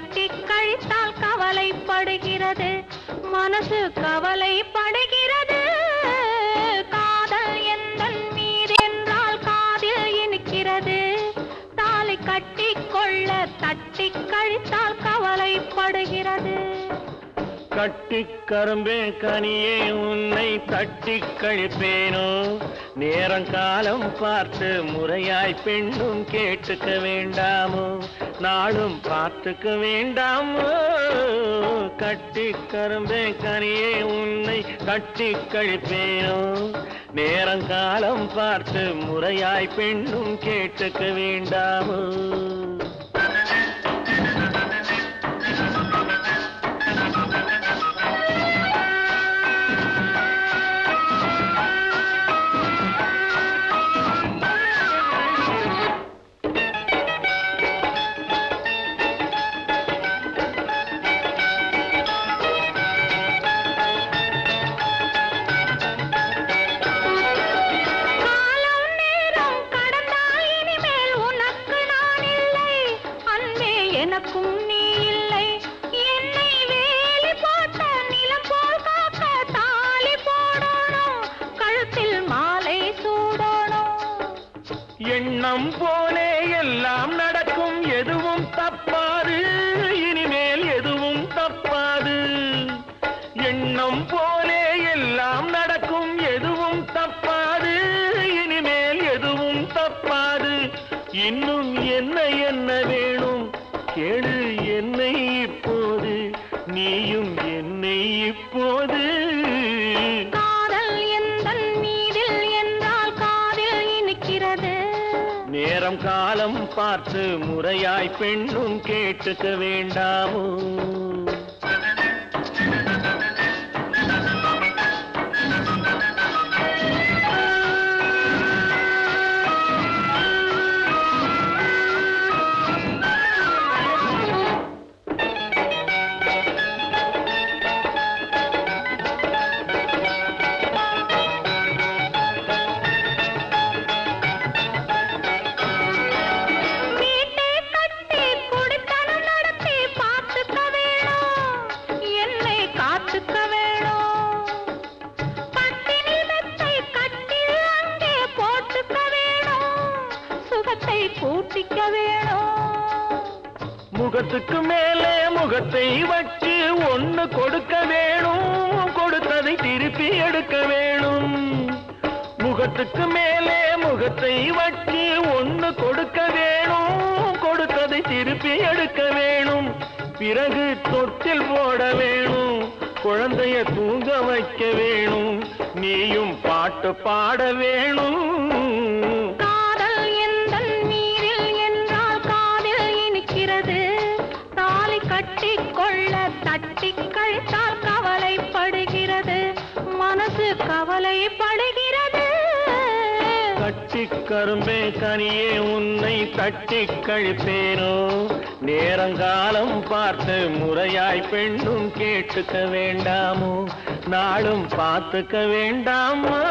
வெட்டி கழித்தால் கவலைப்படுகிறது. மனசு கவலைப்படுகிறது. காதல் எந்தன் மீது என்றால் காதில் இனிக்கிறது. தாலி கட்டி கொள்ள தட்டி கழித்தால் கவலைப்படுகிறது. கட்டி கரும்பே கனியே உன்னை தட்டி கழிப்பேனோ? நேரங்காலம் பார்த்து முறையாய் பெண்ணும் கேட்டுக்க வேண்டாமோ நாளும் பார்த்துக்க வேண்டாமோ. கட்டி கரும்பே கனியே உன்னை கட்டி கழிப்பேனோ. நேரங்காலம் பார்த்து முறையாய் பெண்ணும் கேட்டுக்க வேண்டாமோ. எண்ணம் போலே எல்லாம் நடக்கும். எதுவும் தப்பாது. இனிமேல் எதுவும் தப்பாது. எண்ணம் போலே எல்லாம் நடக்கும். எதுவும் தப்பாது. இனிமேல் எதுவும் தப்பாது. இன்னும் என்ன நேரம் காலம் பார்த்து முறையாய் பெண்ணும் கேட்டுக்க வேண்டாமோ? பூட்டிக்க வேணும் முகத்துக்கு மேலே முகத்தை வச்சு ஒன்னு கொடுக்க வேணும். கொடுத்ததை திருப்பி எடுக்க வேணும். முகத்துக்கு மேலே முகத்தை வச்சு ஒன்னு கொடுக்க வேணும். கொடுத்ததை திருப்பி எடுக்க வேணும். பிறகு தொட்டில் போட வேணும். குழந்தைய தூங்க வைக்க வேணும். நீயும் பாட்டு பாட வேணும். கட்டிக்கொள்ள தட்டி கழித்தால் கவலைப்படுகிறது. மனசு கவலைப்படுகிறது. கட்டி கரும்பே கனியே உன்னை தட்டி கழிப்பேனோ? நேரங்காலம் பார்த்து முறையாய் பெண்ணும் கேட்டுக்க வேண்டாமோ? நாளும் பார்த்துக்க வேண்டாமா?